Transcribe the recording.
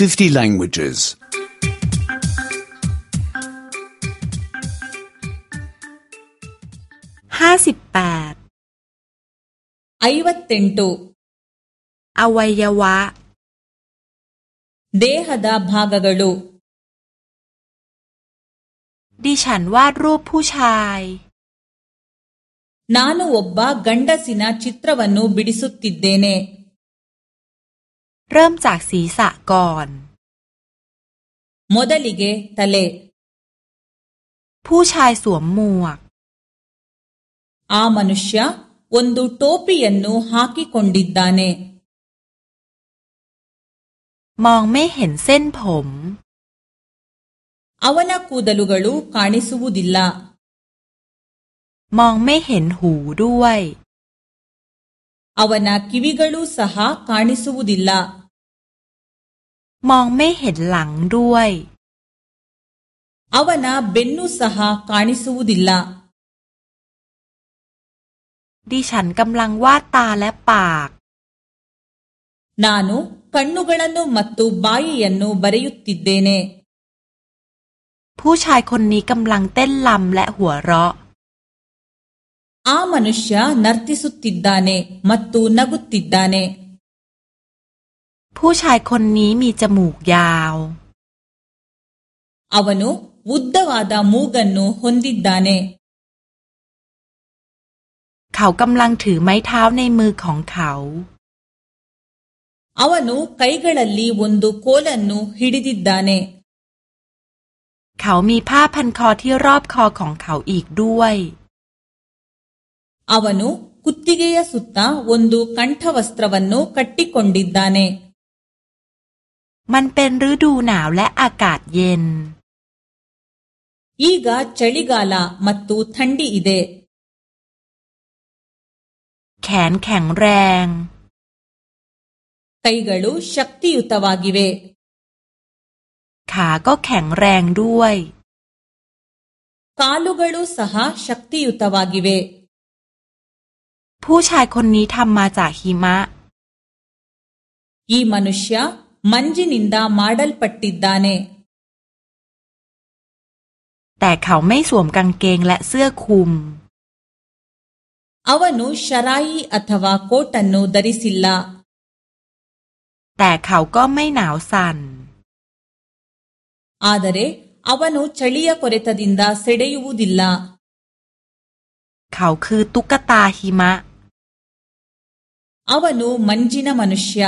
50 languages. 58 ಅವಯವ ದೇಹದ ಭಾಗಗಳು ದಿ ಶನ್ ನಾನು ಒಬ್ಬ ಗಂಡಸಿನ ಚಿತ್ರವನ್ನು ಬಿಡಿಸುತ್ತಿದ್ದೇನೆ เริ่มจากศีรษะก่อน โมเดลิกเะเล ผู้ชายสวมหมวกอามนุษย์วันดูโทปียันนูฮากิคนดิดดานเมองไม่เห็นเส้นผมอวนาคูดลูกลูกาณิสุบุดิลล่ามองไม่เห็นหูด้วยอวนาคิวิกลูสหากาณิสุบุดิลล่ามองไม่เห็นหลังด้วยอาวนาเบนนุสหะคานิสูดิลลาดิฉันกำลังวาดตาและปาก นานุคันนุกันนุมัตตุบายยันนุบริยุติเดเน ผู้ชายคนนี้กำลังเต้นลำและหัวเราะอามนุษย์นัตติสุติดดานเนมัตตุนักุติดดานเนผู้ชายคนนี้มีจมูกยาวอาวนุวุฒิวาดามูกันนูฮุนดิดานเขากำลังถือไม้เท้าในมือของเขาอาวนุไกกรลลีวุนดูโคลันนูฮิดิดิดานเขามีผ้าพันคอที่รอบคอของเขาอีกด้วยอาวนุกุติเกียสุตตาวุนดูคันทวัสตรวันนูคัตติคอนดิดานเมันเป็นฤดูหนาวและอากาศเย็น อีกาชลิกาลามัตตูทันดีอิเดแขนแข็งแรงไกกลูชักติยุตวากิเว ขาก็แข็งแรงด้วยกาลูกลูสหชักติยุตวากิเว ผู้ชายคนนี้ทำมาจากหิมะยีมนุษย์ย ಮಂಜಿನಿಂದ ಮಾಡಲ್ಪಟ್ಟಿದ್ದಾನೆ แต่เขาไม่สวมกางเกงและเสื้อคลุม ಅವನು ಶರಾಯಿ ಅಥವಾ ಕೋಟನ್ನು ಧರಿಸಿಲ್ಲ แต่เขาก็ไม่หนาวสั่น ಆದರೆ ಅವನು ಚಳಿಯ ಕೊರೆತದಿಂದ ಸೆಡೆಯುವುದಿಲ್ಲ เขาคือตุ๊กตาหิมะ ಅವನು ಮಂಜಿನ ಮನುಷ್ಯ